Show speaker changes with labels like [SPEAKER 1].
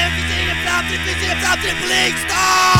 [SPEAKER 1] Everything about it, everything about please stop!